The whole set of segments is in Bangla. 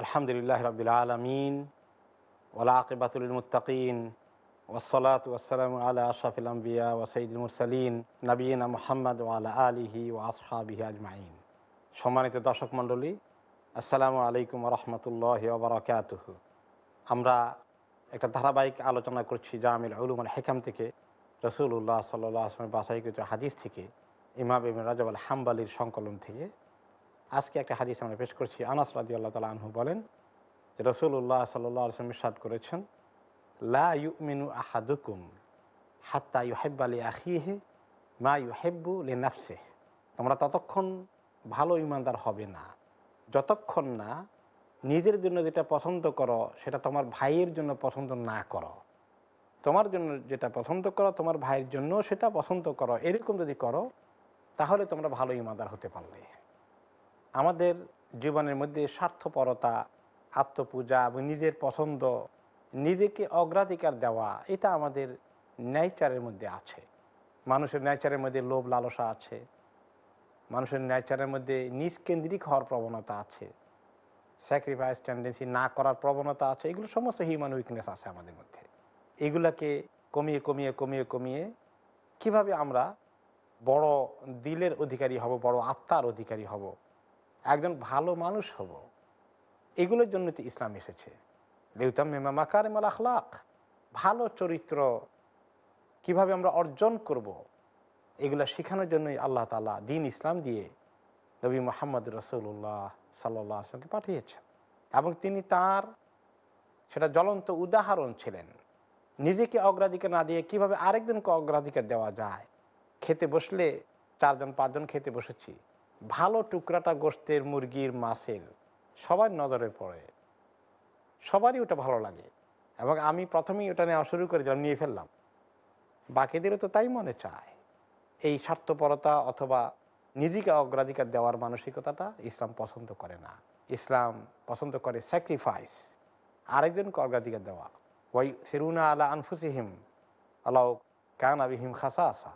আলহামদুলিল্লাহ রবিল আলমিন ওলাকিবাতুল মুতাকিন ওসলাত ওসালাম আলা আশরাফিল আম্বিয়া ওসঈদুল মুরসালিন নবীনা মোহাম্মদ ওয়ালা আলিহি ও আসহাবিহি আজমাইন। সম্মানিত দর্শক মণ্ডলী, আসসালামু আলাইকুম রহমতুল্লাহ ওবরাকাতুহ আমরা একটা ধারাবাহিক আলোচনা করছি জামিল উলুম আল হেকাম থেকে রসুল্লাহ সাল্লাহ আসলামের বাসাইকৃত হাদিস থেকে, ইমাম রাজাব আল হাম্বালির সংকলন থেকে। আজকে একটা হাদিস আমরা পেশ করছি। আনাস রাজি আল্লাহ তালা আনহু বলেন যে রসুল্লাহ সাল্লাহ ইসাদ করেছেন, লা ইউমিনু আহাদুকুম হাত্তা ইউহেব আলী আখিহে মা ইউহেব্বু লি নাফসে তোমরা ততক্ষণ ভালো ইমানদার হবে না। যতক্ষণ না নিজের জন্য যেটা পছন্দ করো, সেটা তোমার ভাইয়ের জন্য পছন্দ না করো। তোমার জন্য যেটা পছন্দ করো, তোমার ভাইয়ের জন্য সেটা পছন্দ করো। এরকম যদি করো, তাহলে তোমরা ভালো ইমানদার হতে পারলে। আমাদের জীবনের মধ্যে স্বার্থপরতা, আত্মপূজা এবং নিজের পছন্দ, নিজেকে অগ্রাধিকার দেওয়া, এটা আমাদের নেচারের মধ্যে আছে। মানুষের নেচারের মধ্যে লোভ লালসা আছে। মানুষের নেচারের মধ্যে নিজকেন্দ্রিক হওয়ার প্রবণতা আছে। স্যাক্রিফাইস টেন্ডেন্সি না করার প্রবণতা আছে। এগুলো সমস্ত হিউম্যান উইকনেস আছে আমাদের মধ্যে। এগুলাকে কমিয়ে কমিয়ে কমিয়ে কমিয়ে কীভাবে আমরা বড় দিলের অধিকারী হব, বড় আত্মার অধিকারী হব একজন ভালো মানুষ হব। এগুলোর জন্য তো ইসলাম এসেছে। দেউতাম মেমা মাকার মাল আখলাক। ভালো চরিত্র কীভাবে আমরা অর্জন করব। এগুলো শেখানোর জন্যই আল্লাহ তালা দিন ইসলাম দিয়ে নবী মোহাম্মদ রসুল্লাহ সাল্লাহ আসলামকে পাঠিয়েছেন। এবং তিনি তার সেটা জ্বলন্ত উদাহরণ ছিলেন। নিজেকে অগ্রাধিকার না দিয়ে কীভাবে আরেকজনকে অগ্রাধিকার দেওয়া যায়? খেতে বসলে চারজন, পাঁচজন খেতে বসেছি। ভালো টুকরাটা গোস্তের মুরগির মাছের সবার নজরে পড়ে। সবারই ওটা ভালো লাগে এবং আমি প্রথমেই ওটা নেওয়া শুরু করে দিলাম নিয়ে ফেললাম। বাকিদেরও তো তাই মনে চায়। এই স্বার্থপরতা অথবা নিজেকে অগ্রাধিকার দেওয়ার মানসিকতাটা ইসলাম পছন্দ করে না। ইসলাম পছন্দ করে স্যাক্রিফাইস আরেকজনকে অগ্রাধিকার দেওয়া। ওই সেরুনা আলা আনফুসিহিম, আলাউ কান আবিহিম খাসা আসা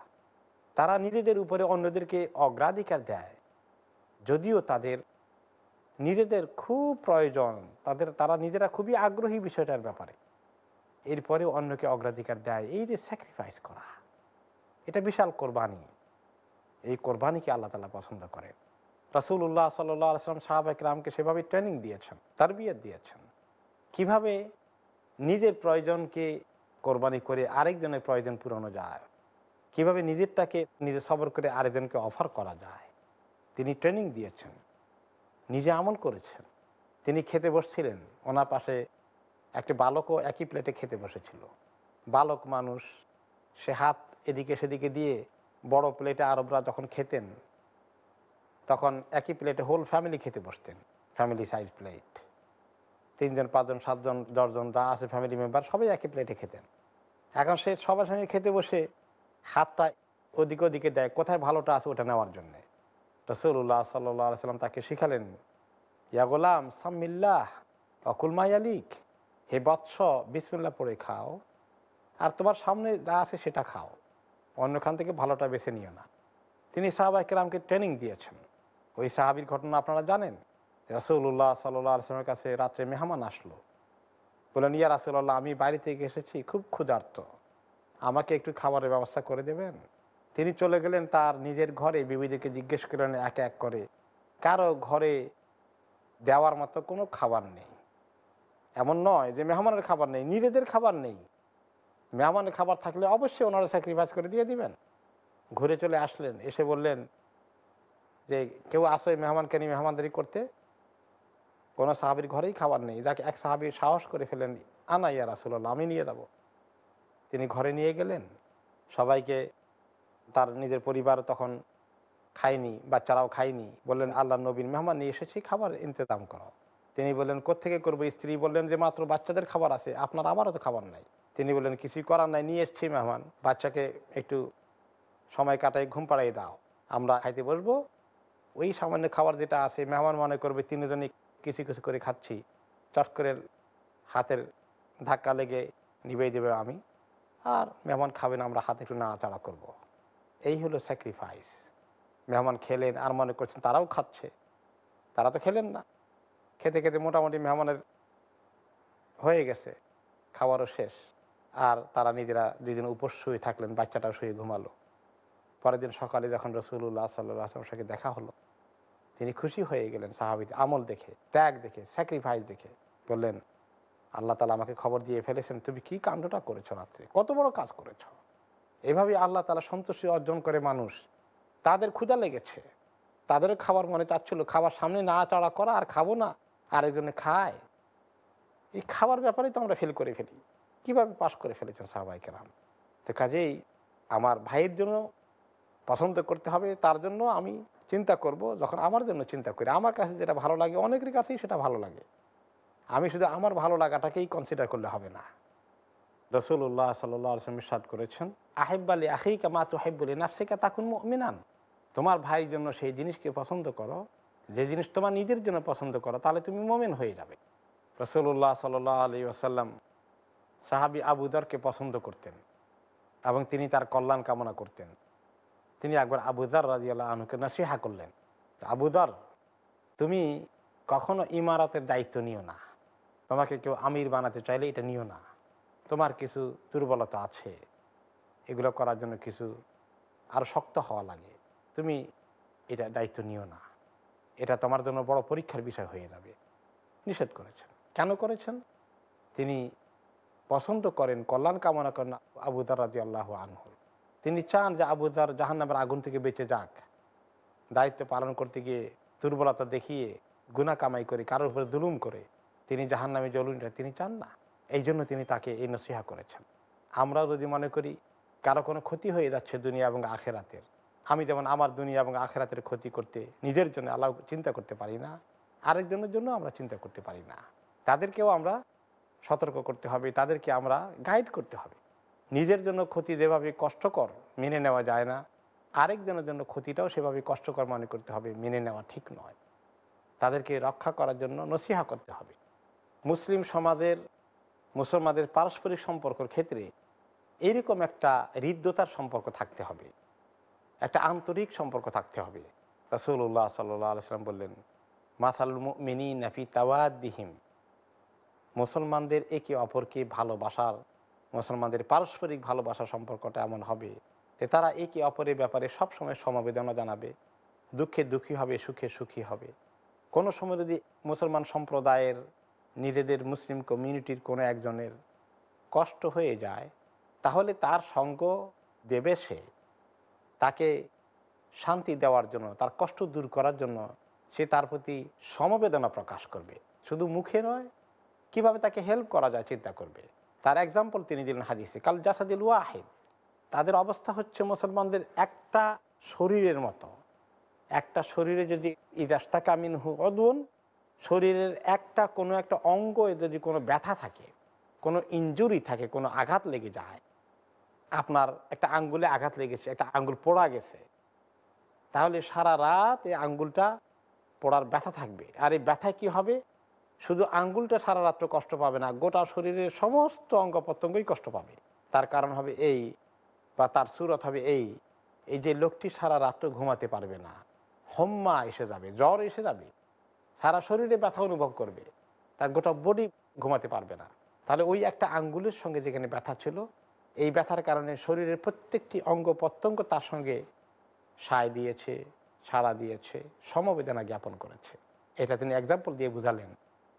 তারা নিজেদের উপরে অন্যদেরকে অগ্রাধিকার দেয়। যদিও তাদের নিজেদের খুব প্রয়োজন, তাদের, তারা নিজেরা খুবই আগ্রহী বিষয়টার ব্যাপারে। এরপরে অন্যকে অগ্রাধিকার দেয়, এই যে স্যাক্রিফাইস করা, এটা বিশাল কোরবানি। এই কোরবানিকে আল্লাহ তালা পছন্দ করেন। রসুল্লাহ সাল্লাহ আসলাম সাহাবাক রামকে সেভাবে ট্রেনিং দিয়েছেন, তারবিয়ত দিয়েছেন। কীভাবে নিজের প্রয়োজনকে কোরবানি করে আরেকজনের প্রয়োজন পূরণও যায়, কীভাবে নিজেরটাকে নিজে সবর করে আরেকজনকে অফার করা যায় তিনি ট্রেনিং দিয়েছেন, নিজে আমল করেছেন। তিনি খেতে বসছিলেন, ওনার পাশে একটি বালকও একই প্লেটে খেতে বসেছিল। বালক মানুষ, সে হাত এদিকে সেদিকে দিয়ে বড় প্লেটে আরবরা যখন খেতেন, তখন একই প্লেটে হোল ফ্যামিলি খেতে বসতেন ফ্যামিলি সাইজ প্লেট তিনজন, পাঁচজন, সাতজন, দশজন যা আছে ফ্যামিলি মেম্বার সবাই একই প্লেটে খেতেন। এখন সে সবার সঙ্গে খেতে বসে হাতটা ওদিকে ওদিকে দেয়, কোথায় ভালোটা আছে ওটা নেওয়ার জন্যে। রসুল্লাহ সাল্লাহ সাল্লাম তাকে শিখালেন, ইয়া গোলাম, সাম্মিল্লাহ, অকুল মায়ালিক হে বৎস বিসমিল্লা পড়ে খাও, আর তোমার সামনে যা আছে সেটা খাও, অন্যখান থেকে ভালোটা বেছে নিও না। তিনি সাহাবাই কেরামকে ট্রেনিং দিয়েছেন। ওই সাহাবির ঘটনা আপনারা জানেন? রসুল্লাহ সাল্লাহ আসলামের কাছে রাত্রে মেহমান আসলো। বললেন, ইয়া রাসুল্লাহ আমি বাড়ি থেকে এসেছি, খুব ক্ষুধার্ত। আমাকে একটু খাবারের ব্যবস্থা করে দেবেন? তিনি চলে গেলেন তার নিজের ঘরে। বিবিদিকে জিজ্ঞেস করলেন এক এক করে কারও ঘরে দেওয়ার মতো কোনো খাবার নেই? এমন নয় যে মেহমানের খাবার নেই, নিজেদের খাবার নেই। মেহমানের খাবার থাকলে অবশ্যই ওনারা স্যাক্রিফাইস করে দিয়ে দিবেন। ঘুরে চলে আসলেন, এসে বললেন যে, কেউ আসো মেহমানকে নিয়ে মেহমানদারি করতে? কোনো সাহাবির ঘরেই খাবার নেই। যাকে এক সাহাবি সাহস করে ফেলেন, আনা ইয়া রাসুল্লাহ আমি নিয়ে যাব। তিনি ঘরে নিয়ে গেলেন। সবাইকে তার নিজের পরিবার তখন খায়নি, বাচ্চারাও খায়নি। বললেন আল্লাহ নবীন মেহমান নিয়ে এসেছি, খাবার ইন্তজাম করো। তিনি বললেন কোথেকে করব? স্ত্রী বললেন যে, মাত্র বাচ্চাদের খাবার আছে, আপনার আমারও তো খাবার নাই। তিনি বললেন, কিছুই করার নাই, নিয়ে এসছি মেহমান, বাচ্চাকে একটু সময় কাটাই, ঘুম পাড়াই দাও, আমরা খাইতে বসবো। ওই সামান্য খাবার যেটা আছে, মেহমান মনে করবে, তিনজনই কিছু কিছু করে খাচ্ছি। চট করে হাতের ধাক্কা লেগে নিবেই দেবে আমি, আর মেহমান খাবেন আমরা হাতে একটু নাড়াচাড়া করব। এই হলো স্যাক্রিফাইস মেহমান খেলেন আর মনে করছেন, তারাও খাচ্ছে। তারা তো খেলেন না। খেতে খেতে মোটামুটি মেহমানের হয়ে গেছে, খাওয়ারও শেষ। আর তারা নিজেরা দুজন উপর শুয়ে থাকলেন, বাচ্চাটাও শুয়ে ঘুমালো। পরের দিন সকালে যখন রসুল্লাহ সাল্লাহ আসলামের সাথে দেখা হলো, তিনি খুশি হয়ে গেলেন সাহাবিদ আমল দেখে, ত্যাগ দেখে স্যাক্রিফাইস দেখে। বললেন, আল্লাহ তালা আমাকে খবর দিয়ে ফেলেছেন, তুমি কি কাণ্ডটা করেছ রাত্রে? কত বড় কাজ করেছ? এভাবে আল্লাহ তালা সন্তুষ্টি অর্জন করে মানুষ। তাদের ক্ষুধা লেগেছে। তাদেরও খাবার মনে চাচ্ছিল, খাবার সামনে নাড়াচাড়া করা আর খাব না, আরেকজনে খায়। এই খাবার ব্যাপারেই তো আমরা ফেল করে ফেলি। কীভাবে পাশ করে ফেলেছেন সাহবাই কেরাম? তো কাজেই আমার ভাইয়ের জন্য পছন্দ করতে হবে, তার জন্য আমি চিন্তা করব, যখন আমার জন্য চিন্তা করি। আমার কাছে যেটা ভালো লাগে, অনেকের কাছেই সেটা ভালো লাগে। আমি শুধু আমার ভালো লাগাটাকেই কনসিডার করলে হবে না। রসুল্লাহ সাল্লাম সাদ করেছেন আহেব্বালি আখিকা মা তুহেব্বলি নাফসিকা তাকুন মিনান তোমার ভাইয়ের জন্য সেই জিনিসকে পছন্দ করো, যে জিনিস তোমার নিজের জন্য পছন্দ করো, তাহলে তুমি মোমেন হয়ে যাবে। রসুল্লাহ সাল্লাহ আলী আসাল্লাম সাহাবি আবুদারকে পছন্দ করতেন এবং তিনি তার কল্যাণ কামনা করতেন। তিনি একবার আবুদার রাজিয়াল্লাহ আনুকে নসিহা করলেন আবুদার তুমি কখনো ইমারতের দায়িত্ব নিও না। তোমাকে কেউ আমির বানাতে চাইলে এটা নিও না। তোমার কিছু দুর্বলতা আছে, এগুলো করার জন্য কিছু আরও শক্ত হওয়া লাগে। তুমি এটা দায়িত্ব নিও না। এটা তোমার জন্য বড় পরীক্ষার বিষয় হয়ে যাবে। নিষেধ করেছেন। কেন করেছেন? তিনি পছন্দ করেন কল্যাণ কামনা করেন আবুদার রাজি আল্লাহ আনহুল তিনি চান যে আবুদার জাহান্নামের আগুন থেকে বেঁচে যাক। দায়িত্ব পালন করতে গিয়ে দুর্বলতা দেখিয়ে গুণা কামাই করে, কারোর উপরে দুলুম করে, তিনি জাহান্নামে জ্বলুনটা তিনি চান না। এই জন্য তিনি তাকে এই নসিহা করেছেন। আমরাও যদি মনে করি কারও কোনো ক্ষতি হয়ে যাচ্ছে দুনিয়া এবং আখেরাতের, আমি যেমন আমার দুনিয়া এবং আখেরাতের ক্ষতি করতে নিজের জন্য আল্লাহ চিন্তা করতে পারি না, আরেকজনের জন্য আমরা চিন্তা করতে পারি না। তাদেরকেও আমরা সতর্ক করতে হবে, তাদেরকে আমরা গাইড করতে হবে। নিজের জন্য ক্ষতি যেভাবে কষ্টকর মেনে নেওয়া যায় না, আরেকজনের জন্য ক্ষতিটাও সেভাবে কষ্টকর মনে করতে হবে, মেনে নেওয়া ঠিক নয়। তাদেরকে রক্ষা করার জন্য নসিহা করতে হবে। মুসলিম সমাজের মুসলমানদের পারস্পরিক সম্পর্কের ক্ষেত্রে এইরকম একটা হৃদ্যতার সম্পর্ক থাকতে হবে। একটা আন্তরিক সম্পর্ক থাকতে হবে। রসুল্লাহ সাল্লাম বললেন মাথাল মিনি নাফি তাওয়াদিহিম। মুসলমানদের একে অপরকে ভালোবাসার, মুসলমানদের পারস্পরিক ভালোবাসার সম্পর্কটা এমন হবে যে তারা একে অপরের ব্যাপারে সবসময় সমবেদনা জানাবে, দুঃখে দুঃখী হবে, সুখে সুখী হবে। কোনো সময় যদি মুসলমান সম্প্রদায়ের নিজেদের মুসলিম কমিউনিটির কোনো একজনের কষ্ট হয়ে যায়, তাহলে তার সঙ্গ দেবে সে। তাকে শান্তি দেওয়ার জন্য, তার কষ্ট দূর করার জন্য সে তার প্রতি সমবেদনা প্রকাশ করবে। শুধু মুখে নয়, কীভাবে তাকে হেল্প করা যায় চিন্তা করবে। তার এক্সাম্পল তিনি দিলেন হাদিসে, কাল জাসাদিল ওয়াহিদ। তাদের অবস্থা হচ্ছে মুসলমানদের একটা শরীরের মতো। একটা শরীরে যদি ইদাস্তা কামিন হু অদুন শরীরের একটা কোনো একটা অঙ্গ যদি কোনো ব্যথা থাকে, কোনো ইঞ্জুরি থাকে, কোনো আঘাত লেগে যায়, আপনার একটা আঙ্গুলে আঘাত লেগেছে, একটা আঙ্গুল পোড়া গেছে, তাহলে সারা রাত এই আঙ্গুলটা পোড়ার ব্যথা থাকবে। আর এই ব্যথা কি হবে? শুধু আঙ্গুলটা সারা রাত্র কষ্ট পাবে না, গোটা শরীরের সমস্ত অঙ্গ প্রত্যঙ্গই কষ্ট পাবে। তার কারণ হবে এই, বা তার সুরত হবে এই এই যে লোকটি সারা রাত্র ঘুমাতে পারবে না, হম্মা এসে যাবে, জ্বর এসে যাবে সারা শরীরে ব্যথা অনুভব করবে, তার গোটা বডি ঘুমাতে পারবে না। তাহলে ওই একটা আঙ্গুলের সঙ্গে যেখানে ব্যথা ছিল, এই ব্যথার কারণে শরীরের প্রত্যেকটি অঙ্গ প্রত্যঙ্গ তার সঙ্গে সায় দিয়েছে, সাড়া দিয়েছে, সমবেদনা জ্ঞাপন করেছে। এটা তিনি এক্সাম্পল দিয়ে বুঝালেন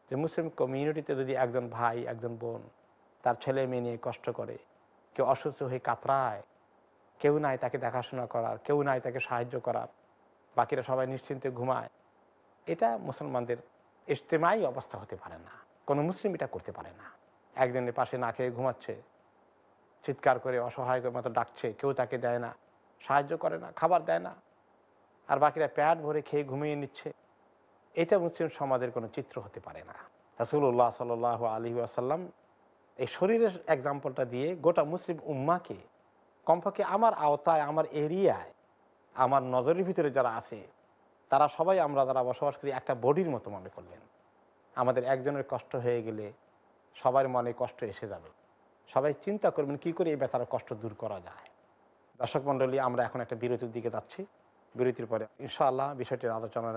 যে মুসলিম কমিউনিটিতে যদি একজন ভাই, একজন বোন তার ছেলে মেয়ে নিয়ে কষ্ট করে, কেউ অসুস্থ হয়ে কাতরায়, কেউ নাই তাকে দেখাশোনা করার, কেউ নাই তাকে সাহায্য করার, বাকিরা সবাই নিশ্চিন্তে ঘুমায় এটা মুসলমানদের ইজতেমাই অবস্থা হতে পারে না। কোনো মুসলিম এটা করতে পারে না। একজনের পাশে না খেয়ে ঘুমাচ্ছে, চিৎকার করে, অসহায় মতো ডাকছে, কেউ তাকে দেয় না, সাহায্য করে না, খাবার দেয় না, আর বাকিরা প্যাট ভরে খেয়ে ঘুমিয়ে নিচ্ছে। এটা মুসলিম সমাজের কোনো চিত্র হতে পারে না। রাসুল্লাহ সাল আলী আসাল্লাম এই শরীরের এক্সাম্পলটা দিয়ে গোটা মুসলিম উম্মাকে, কমপক্ষে আমার আওতায়, আমার এরিয়ায় আমার নজরের ভিতরে যারা আছে তারা সবাই আমরা যারা বসবাস করি একটা বডির মতো মনে করলেন। আমাদের একজনের কষ্ট হয়ে গেলে সবার মনে কষ্ট এসে যাবে। সবাই চিন্তা করবেন কি করে এই বেতার কষ্ট দূর করা যায়। দর্শক মণ্ডলী, আমরা এখন একটা বিরতির দিকে যাচ্ছি। বিরতির পরে ইনশাআল্লাহ বিষয়টির আলোচনা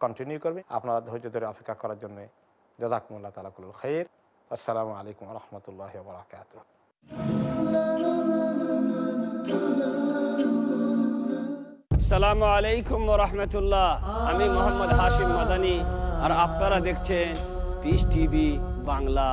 কন্টিনিউ করবে। আপনারা ধৈর্য ধরে অপেক্ষা করার জন্য জাজাকুমুল্লাহ তালাকুল খৈর আসসালামু আলাইকুম রহমতুল্লাহ বরাকাত আসসালামু আলাইকুম রহমতুল্লাহ আমি মোহাম্মদ হাশিম মাদানি আর আপনারা দেখছেন Peace TV Bangla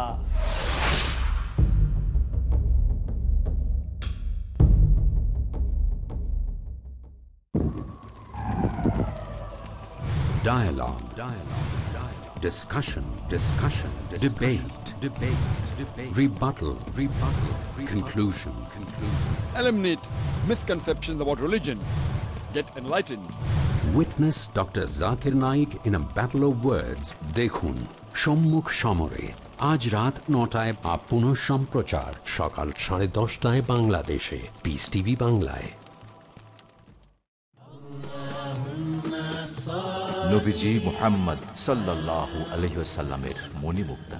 Dialogue. Dialogue. Dialogue. Discussion. Discussion. Debate. Debate. Debate. Rebuttal. Rebuttal. Conclusion. Conclusion. Eliminate misconceptions about religion. Get enlightened. Witness Dr. Zakir Naik in a battle of words. দেখুন সম্মুখ সমরে আজ রাত নটায় বা পুনঃ সম্প্রচার সকাল সাড়ে দশটায় বাংলাদেশে পিস টিভি বাংলায় নবীজি মোহাম্মদ সাল্লাল্লাহু আলহিসাল্লামের মণিমুক্তা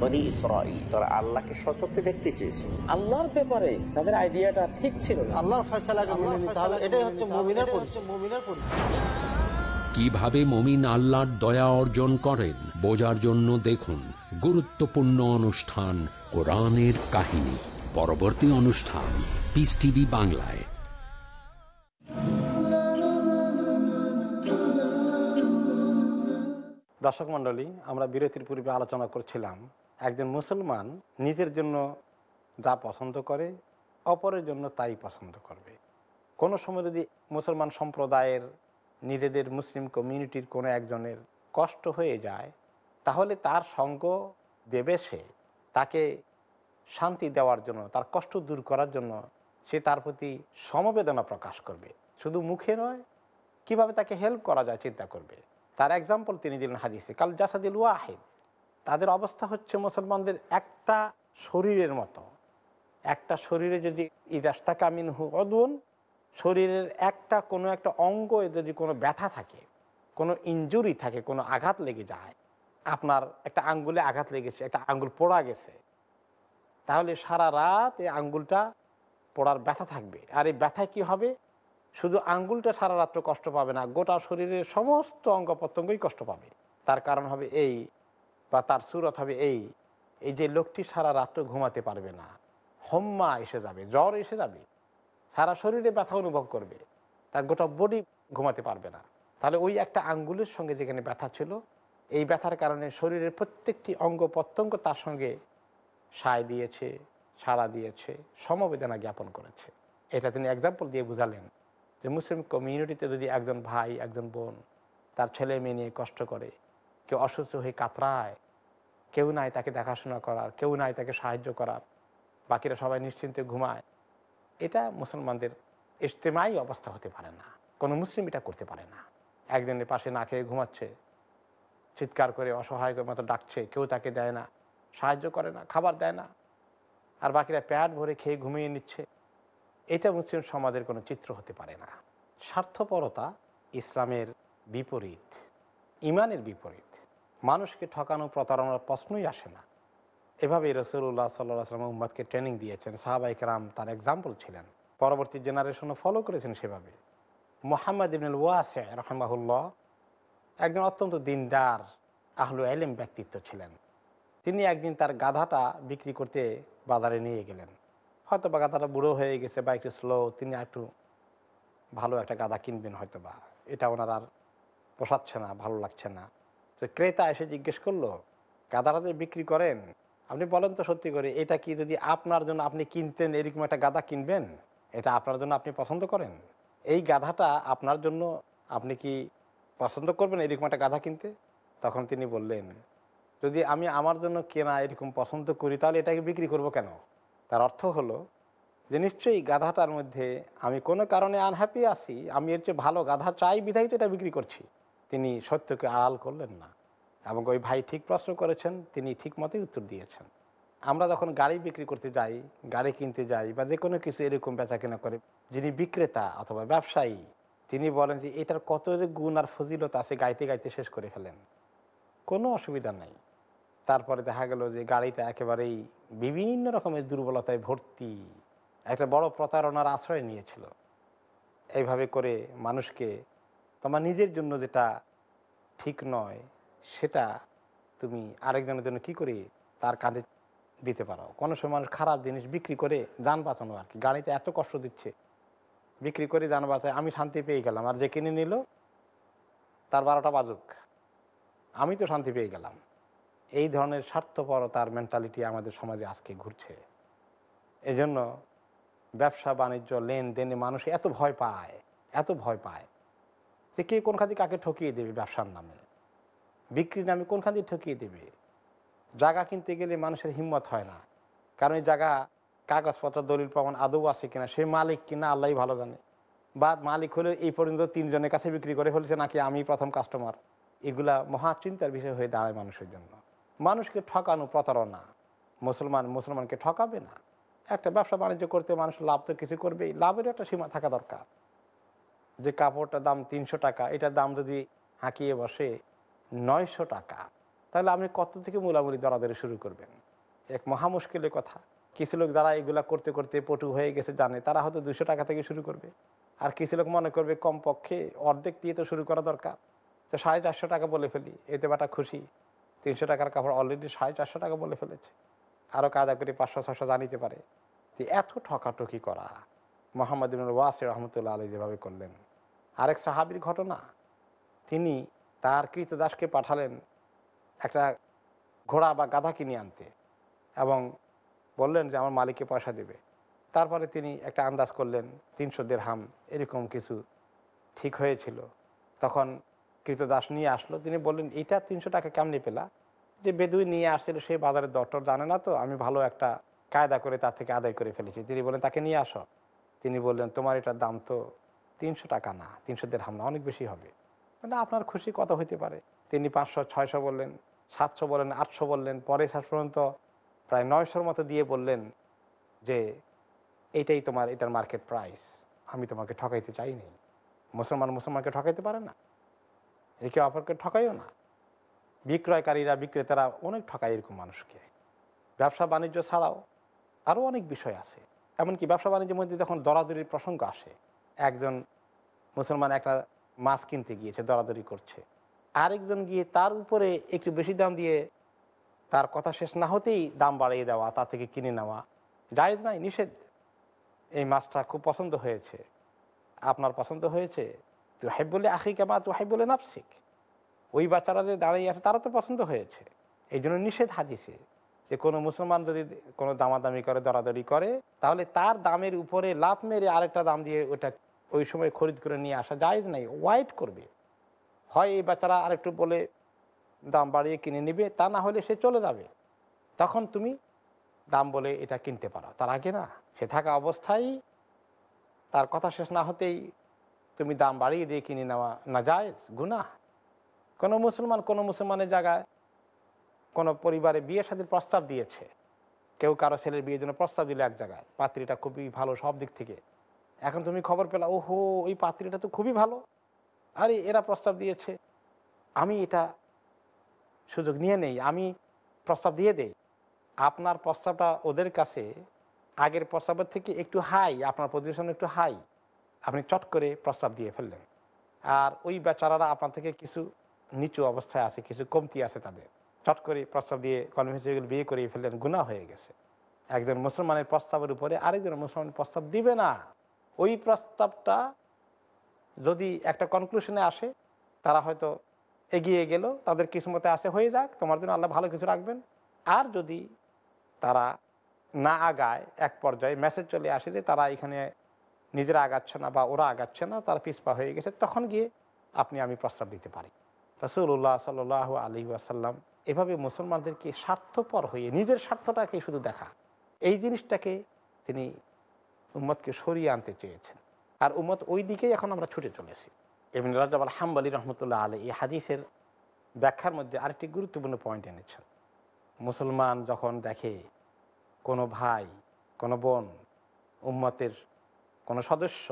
বনি ইসরাইল তারা আল্লাহকে সচক্ষে দেখতে চেয়েছিল। আল্লাহর ব্যাপারে তাদের আইডিয়াটা ঠিক ছিল আল্লাহর ফয়সালাকে মেনে নিতে হবে এটাই হচ্ছে মুমিনের পরিচয়। মুমিনের কীভাবে মমিন আল্লাহর দয়া অর্জন করেন বোঝার জন্য দেখুন গুরুত্বপূর্ণ অনুষ্ঠান কোরআনের কাহিনী। পরবর্তী অনুষ্ঠান পিস টিভি বাংলায়। দর্শক মণ্ডলী আমরা বিরতির পূর্বে আলোচনা করছিলাম একজন মুসলমান নিজের জন্য যা পছন্দ করে, অপরের জন্য তাই পছন্দ করবে। কোনো সময় যদি মুসলমান সম্প্রদায়ের নিজেদের মুসলিম কমিউনিটির কোনো একজনের কষ্ট হয়ে যায়, তাহলে তার সঙ্গ দেবে সে। তাকে শান্তি দেওয়ার জন্য, তার কষ্ট দূর করার জন্য সে তার প্রতি সমবেদনা প্রকাশ করবে। শুধু মুখে নয়, কীভাবে তাকে হেল্প করা যায় চিন্তা করবে। তার এক্সাম্পল তিনি দিলেন হাদিসে, কাল জাসাদিল ওয়াহিদ। তাদের অবস্থা হচ্ছে মুসলমানদের একটা শরীরের মতো। একটা শরীরে যদি ইদাস্তাকা মিনহু অদুন, শরীরের একটা কোনো একটা অঙ্গ যদি কোনো ব্যথা থাকে, কোনো ইঞ্জুরি থাকে, কোনো আঘাত লেগে যায়, আপনার একটা আঙ্গুলে আঘাত লেগেছে, একটা আঙ্গুল পোড়া গেছে, তাহলে সারা রাত এই আঙ্গুলটা পোড়ার ব্যথা থাকবে। আর এই ব্যথায় কি হবে? শুধু আঙ্গুলটা সারা রাত্র কষ্ট পাবে না, গোটা শরীরের সমস্ত অঙ্গ প্রত্যঙ্গই কষ্ট পাবে। তার কারণ হবে এই বা তার সুরত হবে এই এই যে লোকটি সারা রাত্র ঘুমাতে পারবে না, হোম্মা এসে যাবে, জ্বর এসে যাবে, সারা শরীরে ব্যথা অনুভব করবে, তার গোটা বডি ঘুমাতে পারবে না। তাহলে ওই একটা আঙ্গুলের সঙ্গে যেখানে ব্যথা ছিল, এই ব্যথার কারণে শরীরের প্রত্যেকটি অঙ্গ প্রত্যঙ্গ তার সঙ্গে সায় দিয়েছে, সাড়া দিয়েছে, সমবেদনা জ্ঞাপন করেছে। এটা তিনি এক্সাম্পল দিয়ে বুঝালেন যে মুসলিম কমিউনিটিতে যদি একজন ভাই, একজন বোন তার ছেলে মেয়ে নিয়ে কষ্ট করে কেউ অসুস্থ হয়ে কাতরায়, কেউ নাই তাকে দেখাশোনা করার, কেউ নাই তাকে সাহায্য করার, বাকিরা সবাই নিশ্চিন্তে ঘুমায়। এটা মুসলমানদের ইজতেমাই অবস্থা হতে পারে না। কোনো মুসলিম এটা করতে পারে না। একজনের পাশে না খেয়ে ঘুমাচ্ছে, চিৎকার করে অসহায় মতো ডাকছে, কেউ তাকে দেয় না, সাহায্য করে না, খাবার দেয় না, আর বাকিরা প্যাট ভরে খেয়ে ঘুমিয়ে নিচ্ছে। এটা মুসলিম সমাজের কোনো চিত্র হতে পারে না। স্বার্থপরতা ইসলামের বিপরীত, ইমানের বিপরীত। মানুষকে ঠকানো, প্রতারণার প্রশ্নই আসে না। এভাবেই রসুল্লাহ সাল্লাহ আসলাম উম্মাদকে ট্রেনিং দিয়েছেন। সাহাবাইক রাম তার এক্সাম্পল ছিলেন। পরবর্তী জেনারেশনও ফলো করেছেন সেভাবে। মোহাম্মদ ইবনুল ওয়াসে রহমাহুল্লাহ একজন অত্যন্ত দিনদার আহলু এলেম ব্যক্তিত্ব ছিলেন। তিনি একদিন তার গাধাটা বিক্রি করতে বাজারে নিয়ে গেলেন। হয়তো বা গাধাটা বুড়ো হয়ে গেছে বা একটু স্লো তিনি একটু ভালো একটা গাধা কিনবেন হয়তো বা এটা ওনার আর পোষাচ্ছে না, ভালো লাগছে না। তো ক্রেতা এসে জিজ্ঞেস করল গাধাটা যে বিক্রি করেন? আপনি বলেন তো সত্যি করে, এটা কি যদি আপনার জন্য আপনি কিনতেন এরকম একটা গাধা কিনবেন? এটা আপনার জন্য আপনি পছন্দ করেন? এই গাধাটা আপনার জন্য আপনি কি পছন্দ করবেন এরকম একটা গাধা কিনতে? তখন তিনি বললেন, যদি আমি আমার জন্য কেনা এরকম পছন্দ করি, তাহলে এটাকে বিক্রি করব কেন? তার অর্থ হলো যে নিশ্চয়ই গাধাটার মধ্যে আমি কোনো কারণে আনহ্যাপি আছি, আমি এর চেয়ে ভালো গাধা চাই, বিধাই তো এটা বিক্রি করছি। তিনি সত্যকে আড়াল করলেন না। এবং ওই ভাই ঠিক প্রশ্ন করেছেন, তিনি ঠিক মতোই উত্তর দিয়েছেন। আমরা যখন গাড়ি বিক্রি করতে যাই, গাড়ি কিনতে যাই বা যে কোনো কিছু এরকম বেচা কেনা করে, যিনি বিক্রেতা অথবা ব্যবসায়ী, তিনি বলেন যে এটার কত যে গুণ আর ফজিলত আছে গাইতে গাইতে শেষ করে ফেলেন। কোনো অসুবিধা নাই। তারপরে দেখা গেল যে গাড়িটা একেবারেই বিভিন্ন রকমের দুর্বলতায় ভর্তি, একটা বড় প্রতারণার আশ্রয় নিয়েছিল। এইভাবে করে মানুষকে তোমার নিজের জন্য যেটা ঠিক নয়, সেটা তুমি আরেকজনের জন্য কি করে তার কাঁধে দিতে পারো? কোনো সময় মানুষ খারাপ জিনিস বিক্রি করে যান বাঁচানো আর কি। গাড়িতে এত কষ্ট দিচ্ছে, বিক্রি করে যান বাঁচায়, আমি শান্তি পেয়ে গেলাম। আর যে কিনে নিল, তার বারোটা বাজুক, আমি তো শান্তি পেয়ে গেলাম। এই ধরনের স্বার্থপরতার মেন্টালিটি আমাদের সমাজে আজকে ঘুরছে। এজন্য ব্যবসা, বাণিজ্য, লেনদেনে মানুষ এত ভয় পায়, এত ভয় পায়। যে কে কোন খাতে কাকে ঠকিয়ে দেবে ব্যবসার নামে? বিক্রির নামে কোন খাতে ঠকিয়ে দেবে? জায়গা কিনতে গেলে মানুষের হিম্মত হয় না। কারণ এই জায়গা কাগজপত্র, দলিল প্রমাণ আদৌ আছে কিনা, সে মালিক কিনা আল্লাহ ভালো জানে। বা মালিক হলে এই পর্যন্ত তিনজনের কাছে বিক্রি করে ফেলেছে নাকি আমি প্রথম কাস্টমার এগুলা মহা চিন্তার বিষয় হয়ে দাঁড়ায় মানুষের জন্য। মানুষকে ঠকানো প্রতারণা। মুসলমান মুসলমানকে ঠকাবে না। একটা ব্যবসা বাণিজ্য করতে মানুষ লাভ তো কিছু করবেই। লাভের একটা সীমা থাকা দরকার। যে কাপড়টার দাম তিনশো টাকা, এটার দাম যদি হাঁকিয়ে বসে নয়শো টাকা, তাহলে আপনি কত থেকে মোলামুলি দরাদরি শুরু করবেন? এক মহা মুশকিলের কথা। কিছু লোক যারা এগুলা করতে করতে পটু হয়ে গেছে জানে, তারা হয়তো দুশো টাকা থেকে শুরু করবে। আর কিছু লোক মনে করবে কমপক্ষে অর্ধেক দিয়ে তো শুরু করা দরকার। তো সাড়ে চারশো টাকা বলে ফেলি, এতে বাটা খুশি। তিনশো টাকার কাপড় অলরেডি সাড়ে চারশো টাকা বলে ফেলেছে। আরও কাদা করে পাঁচশো ছশো জানিতে পারে। যে এত ঠকাঠকি করা, মোহাম্মদ ইবনুল ওয়াসি রহমতুল্লাহ আলী যেভাবে করলেন আরেক সাহাবির ঘটনা। তিনি তার কৃতদাসকে পাঠালেন একটা ঘোড়া বা গাধা কিনে আনতে এবং বললেন যে, আমার মালিককে পয়সা দেবে। তারপরে তিনি একটা আন্দাজ করলেন, তিনশো হাম এরকম কিছু ঠিক হয়েছিল। তখন কৃতদাস নিয়ে আসলো। তিনি বললেন এটা তিনশো টাকা কেমনি পেলা? যে, বেদুই নিয়ে আসছিল সেই বাজারের দরটর জানে না তো, আমি ভালো একটা কায়দা করে তার থেকে আদায় করে ফেলেছি। তিনি বলেন তাকে নিয়ে আসো। তিনি বললেন, তোমার এটার দাম তো তিনশো টাকা না, তিনশো না, অনেক বেশি হবে। মানে আপনার খুশি কত হইতে পারে? তিনি পাঁচশো, ছয়শো বললেন, সাতশো বললেন আটশো বললেন, পরে শেষ পর্যন্ত প্রায় নয়শোর মতো দিয়ে বললেন যে, এইটাই তোমার, এটার মার্কেট প্রাইস আমি তোমাকে ঠকাইতে চাইনি মুসলমান মুসলমানকে ঠকাইতে পারে না। একে অপরকে ঠকাইও না। বিক্রয়কারীরা, বিক্রেতারা অনেক ঠকায় এরকম মানুষকে। ব্যবসা বাণিজ্য ছাড়াও আরও অনেক বিষয় আছে। এমনকি ব্যবসা বাণিজ্যের মধ্যে যখন দরাদরির প্রসঙ্গ আসে একজন মুসলমান একটা মাছ কিনতে গিয়েছে দরাদরি করছে। আরেকজন গিয়ে তার উপরে একটু বেশি দাম দিয়ে তার কথা শেষ না হতেই দাম বাড়িয়ে দেওয়া, তা থেকে কিনে নেওয়া। জায়েজ নাই, নিষেধ। এই মাছটা খুব পছন্দ হয়েছে। আপনার পছন্দ হয়েছে? তু হাইব বলে আখি কেমা তু হাইব বলে নাফসিক। ওই বাচ্চারা যে দাঁড়িয়ে আছে, তারা তো পছন্দ হয়েছে। এই জন্য নিষেধ হাদিসে যে কোনো মুসলমান যদি কোনো দামাদামি করে, দরাদরি করে, তাহলে তার দামের উপরে লাভ মেরে আরেকটা দাম দিয়ে ওটা ওই সময় খরিদ করে নিয়ে আসা যায় নাই ওয়াইট করবে। হয় এই বেচারা আরেকটু বলে দাম বাড়িয়ে কিনে নিবে, তা না হলে সে চলে যাবে। তখন তুমি দাম বলে এটা কিনতে পারো। তার আগে না, সে থাকা অবস্থায় তার কথা শেষ না হতেই তুমি দাম বাড়িয়ে দিয়ে কিনে নেওয়া না যায় গুনা কোনো মুসলমান কোনো মুসলমানের জায়গায় কোনো পরিবারে বিয়ে সাথীর প্রস্তাব দিয়েছে। কেউ কারও ছেলের বিয়ের জন্য প্রস্তাব দিল এক জায়গায়। পাত্রীটা খুবই ভালো সব দিক থেকে। এখন তুমি খবর পেলা, ওহো, ওই পাত্রীটা তো খুবই ভালো। আরে, এরা প্রস্তাব দিয়েছে। আমি এটা সুযোগ নিয়ে নেই, আমি প্রস্তাব দিয়ে দেই। আপনার প্রস্তাবটা ওদের কাছে আগের প্রস্তাবের থেকে একটু হাই আপনার পজিশন একটু হাই আপনি চট করে প্রস্তাব দিয়ে ফেললেন। আর ওই বেচারারা আপনার থেকে কিছু নিচু অবস্থায় আছে, কিছু কমতি আছে তাদের। চট করে প্রস্তাব দিয়ে কনভিন্স বিয়ে করে ফেললেন গুণা হয়ে গেছে। একজন মুসলমানের প্রস্তাবের উপরে আরেকজন মুসলমান প্রস্তাব দিবে না। ওই প্রস্তাবটা যদি একটা কনক্লুশনে আসে, তারা হয়তো এগিয়ে গেল, তাদের কিসমতে আসে, হয়ে যাক, তোমার জন্য আল্লাহ ভালো কিছু রাখবেন। আর যদি তারা না আগায়, এক পর্যায়ে মেসেজ চলে আসে যে তারা এখানে নিজেরা আগাচ্ছে না বা ওরা আগাচ্ছে না, তারা পিসপা হয়ে গেছে, তখন গিয়ে আপনি আমি প্রস্তাব দিতে পারি। রসুল্লাহ সাল আলী আসাল্লাম এভাবে মুসলমানদেরকে স্বার্থপর হয়ে নিজের স্বার্থটাকে শুধু দেখা, এই জিনিসটাকে তিনি উম্মতকে সরিয়ে আনতে চেয়েছেন। আর উম্মত ওই দিকেই এখন আমরা ছুটে চলেছি। এমনি রাজাব আল হাম্বালি রহমতুল্লাহ আলী এই হাদিসের ব্যাখ্যার মধ্যে আরেকটি গুরুত্বপূর্ণ পয়েন্ট এনেছেন। মুসলমান যখন দেখে কোনো ভাই, কোনো বোন উম্মতের কোনো সদস্য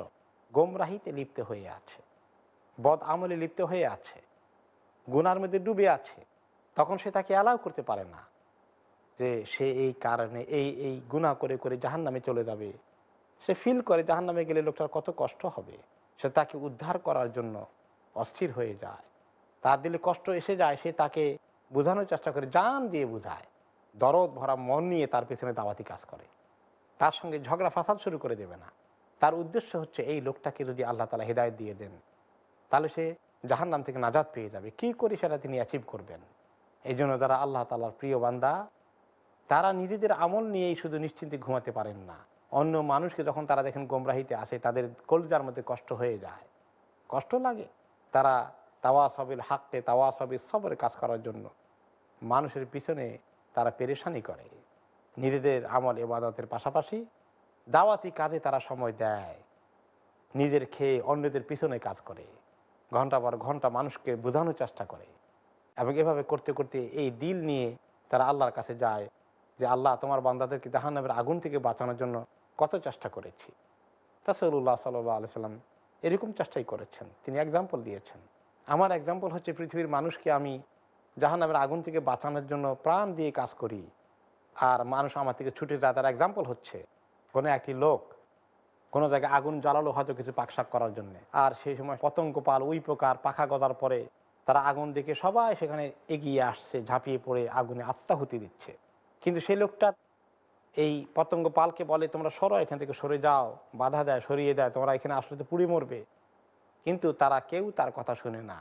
গোমরাহিতে লিপ্ত হয়ে আছে, বদ আমলে লিপ্ত হয়ে আছে, গুনার মধ্যে ডুবে আছে, তখন সে তাকে অ্যালাউ করতে পারে না যে সে এই কারণে, এই এই গুণা করে করে জাহান নামে চলে যাবে। সে ফিল করে জাহান নামে গেলে লোকটার কত কষ্ট হবে। সে তাকে উদ্ধার করার জন্য অস্থির হয়ে যায়। তার দিলে কষ্ট এসে যায়, সে তাকে বোঝানোর চেষ্টা করে, জান দিয়ে বোঝায়। দরদ ভরা মন নিয়ে তার পেছনে দাওয়াতি কাজ করে। তার সঙ্গে ঝগড়া ফাসাদ শুরু করে দেবে না। তার উদ্দেশ্য হচ্ছে এই লোকটাকে যদি আল্লাহ তালা হৃদায়ত দিয়ে দেন, তাহলে সে জাহান নাম থেকে নাজাদ পেয়ে যাবে। কি করে সেটা তিনি অ্যাচিভ করবেন? এই জন্য যারা আল্লাহ তালার প্রিয় বান্দা, তারা নিজেদের আমল নিয়েই শুধু নিশ্চিন্তে ঘুমাতে পারেন না। অন্য মানুষকে যখন তারা দেখেন গোমরাহিতে আসে, তাদের কলজার মধ্যে কষ্ট হয়ে যায়। কষ্ট লাগে তারা তাওয়া সবিল হাকতে তাওয়া সবিল সবরে কাজ করার জন্য। মানুষের পিছনে তারা পেরেশানি করে। নিজেদের আমল এবাদতের পাশাপাশি দাওয়াতি কাজে তারা সময় দেয়। নিজের খেয়ে অন্যদের পিছনে কাজ করে। ঘণ্টা পর ঘণ্টা মানুষকে বোঝানোর চেষ্টা করে। এবং এভাবে করতে করতে এই দিল নিয়ে তারা আল্লাহর কাছে যায় যে, আল্লাহ, তোমার বান্দাদেরকে জাহান্নামের আগুন থেকে বাঁচানোর জন্য কত চেষ্টা করেছি। রাসৌল্লাহ সাল্লাহ আলি সাল্লাম এরকম চেষ্টাই করেছেন। তিনি এক্সাম্পল দিয়েছেন। আমার এক্সাম্পল হচ্ছে পৃথিবীর মানুষকে আমি জাহান্নামের আগুন থেকে বাঁচানোর জন্য প্রাণ দিয়ে কাজ করি আর মানুষ আমার থেকে ছুটে যায়, তার এক্সাম্পল হচ্ছে কোনো একটি লোক কোনো জায়গায় আগুন জ্বালালো হয়তো কিছু পাকশাক করার জন্য। আর সেই সময় পতঙ্গ পাল উই প্রকার পাখা গজার পরে তারা আগুন দেখে সবাই সেখানে এগিয়ে আসছে, ঝাঁপিয়ে পড়ে, আগুনে আত্মাহুতি দিচ্ছে। কিন্তু সেই লোকটা এই পতঙ্গ পালকে বলে, তোমরা সরো এখান থেকে, সরে যাও, বাধা দেয়, সরিয়ে দেয়, তোমরা এখানে আসলে তো পুড়ে মরবে। কিন্তু তারা কেউ তার কথা শুনে না।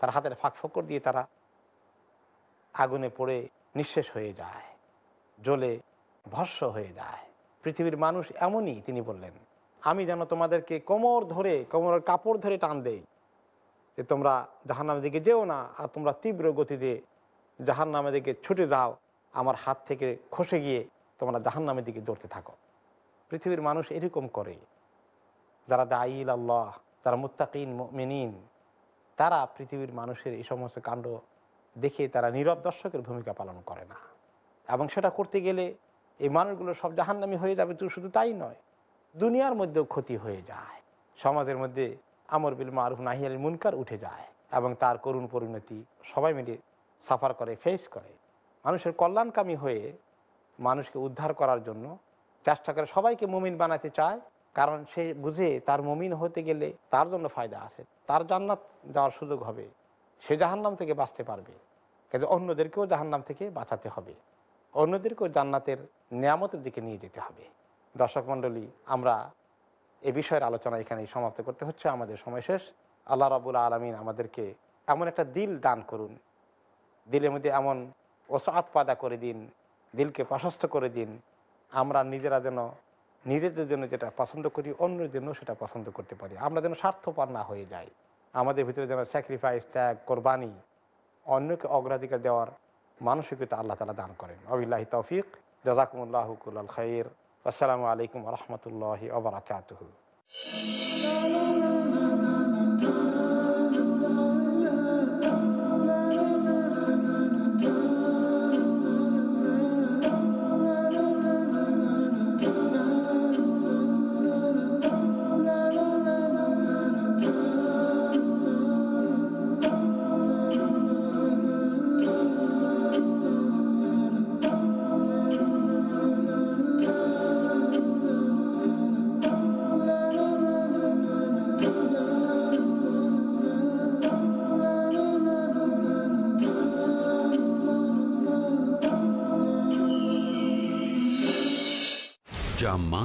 তার হাতের ফাঁক ফকর দিয়ে তারা আগুনে পড়ে নিঃশেষ হয়ে যায়, জ্বলে ভস্য হয়ে যায়। পৃথিবীর মানুষ এমনই, তিনি বললেন, আমি যেন তোমাদেরকে কোমর ধরে, কোমরের কাপড় ধরে টান দেই, যে তোমরা জাহান্নামের দিকে যেও না, আর তোমরা তীব্র গতিতে জাহান্নামের দিকে ছুটে যাও, আমার হাত থেকে খসে গিয়ে তোমরা জাহান্নামের দিকে দৌড়তে থাকো। পৃথিবীর মানুষ এরকম করে যারা দাইল আল্লাহ যারা মুত্তাকিন মেনিন তারা পৃথিবীর মানুষের এই সমস্ত কাণ্ড দেখে তারা নীরব দর্শকের ভূমিকা পালন করে না। এবং সেটা করতে গেলে এই মানুষগুলো সব জাহান্নামি হয়ে যাবে, তো শুধু তাই নয়, দুনিয়ার মধ্যেও ক্ষতি হয়ে যায়। সমাজের মধ্যে আমর বিল মারুফ নাহিয়াল মুনকার উঠে যায় এবং তার করুণ পরিণতি সবাই মিলে সাফার করে ফেস করে। মানুষের কল্যাণকামী হয়ে মানুষকে উদ্ধার করার জন্য চেষ্টা করে, সবাইকে মুমিন বানাতে চায়। কারণ সে বুঝে তার মুমিন হতে গেলে তার জন্য ফায়দা আছে। তার জান্নাত যাওয়ার সুযোগ হবে। সে জাহান্নাম থেকে বাঁচতে পারবে। কাজে অন্যদেরকেও জাহান্নাম থেকে বাঁচাতে হবে। অন্যদেরকেও জান্নাতের নিয়ামতের দিকে নিয়ে যেতে হবে। দর্শক মণ্ডলী, আমরা এ বিষয়ের আলোচনা এখানেই সমাপ্ত করতে হচ্ছে। আমাদের সময় শেষ। আল্লাহ রাবুল আলমিন আমাদেরকে এমন একটা দিল দান করুন। দিলের মধ্যে এমন ওসাত পাদা করে দিন দিলকে প্রশস্ত করে দিন। আমরা নিজেরা যেন, নিজেদের জন্য যেটা পছন্দ করি, অন্যের জন্য সেটা পছন্দ করতে পারি। আমরা যেন স্বার্থপর না হয়ে যাই। আমাদের ভিতরে যেন স্যাক্রিফাইস ত্যাগ, কোরবানি, অন্যকে অগ্রাধিকার দেওয়ার মানসিকতা আল্লাহ তালা দান করেন। অবিল্লাহি তৌফিক। জজাকুমুল্লাহুকুল খাইর। আসসালামু আলাইকুম রহমতুল্লাহি ওবরাকাতুহু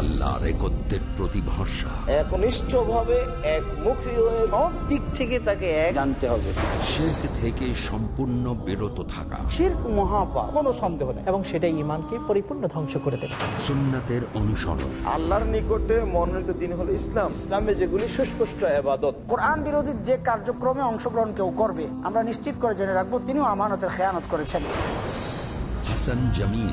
আল্লাহ রেকত্বের প্রতি ভরসা একনিষ্ঠ ভাবে একমুখী হয়ে সব দিক থেকে তাকে এক জানতে হবে। থেকে সম্পূর্ণ বিরত থাকা। শির্ক মহাপাপ কোনো সন্দেহ নেই। এবং সেটা ইমানকে পরিপূর্ণ ধ্বংস করে দেবে। সুন্নাতের অনুসরণ। আল্লাহর নিকটে মনোনীত দিন হলো ইসলাম। ইসলামে যেগুলি সুস্পষ্ট আবাদত কোরআন বিরোধী যে কার্যক্রমে অংশগ্রহণ কেউ করবে আমরা নিশ্চিত করে জেনে রাখব তিনিও আমানতের খেয়ানত করেছেন। Hasan Jamil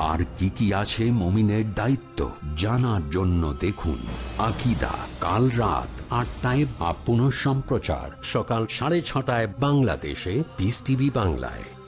আর কি কি আছে মমিনের দায়িত্ব জানার জন্য দেখুন। আকিদা, কাল রাত আটটায় বা পুনঃ সম্প্রচার সকাল সাড়ে ছটায় বাংলাদেশে পিস টিভি বাংলায়।